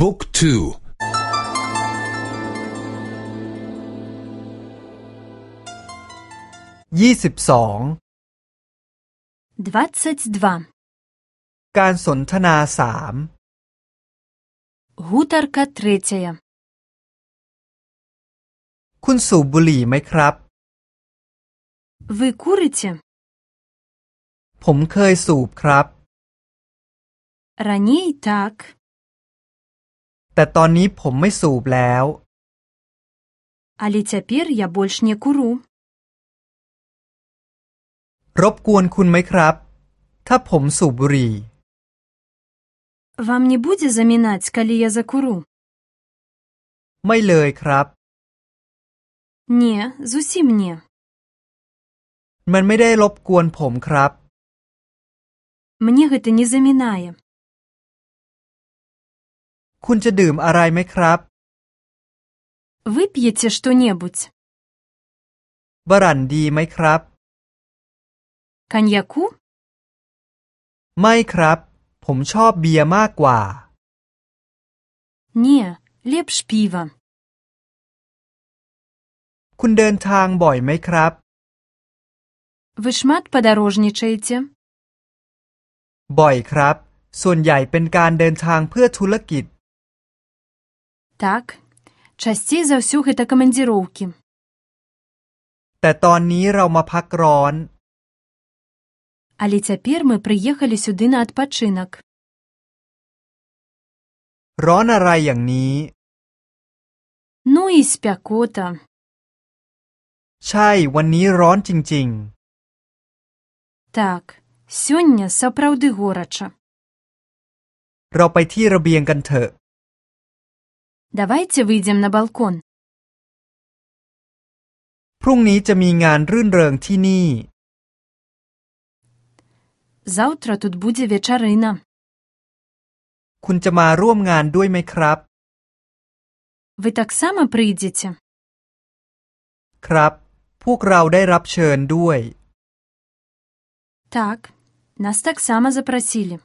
บุ๊กทูยี่สิบสอง 22. การสนทนาสาม Гутарка третья. คุณสูบบุหรี่ไหมครับ Вы курите? ผมเคยสูบครับ Раней так. แต่ตอนนี้ผมไม่สูบแล้ว Але цяпер я больш не куру. รบกวนคุณไหมครับ ถ้าผมสูบบุหรี่ Вам не будзе замінаць, калі я закуру? ไม่เลยครับ Не, зусім не. มันไม่ได้รบกวนผมครับ Мне гэта не замінае. คุณจะดื่มอะไรไหมครับ Вып'еце што-небудзь? บรันดีไหมครับ Каньяку? ไม่ครับ ผมชอบเบียร์มากกว่า Не, лепш піва. คุณเดินทางบ่อยไหมครับ Вы шмат падарожнічаеце? บ่อยครับ ส่วนใหญ่เป็นการเดินทางเพื่อธุรกิจ Так. Часцей за ўсё гэта камандзіроўкі. แต่ตอนนี้เรามาพักร้อน Але цяпер мы прыехалі сюды на адпачынак. ร้อนอะไรอย่างนี้ Ну і спякота. ใช่วันนี้ร้อนจริง Так, сёння сапраўды горача. ๆ เราไปที่ระเบียงกันเถอะ Давайце выйдзем на балкон. พรุ่งนี้จะมีงานรื่นเริงที่นี่ Заўтра тут будзе вечарына. คุณจะมาร่วมงานด้วยไหมครับ Вы таксама прыйдзеце? ครับ พวกเราได้รับเชิญด้วย Так, нас таксама запрасілі.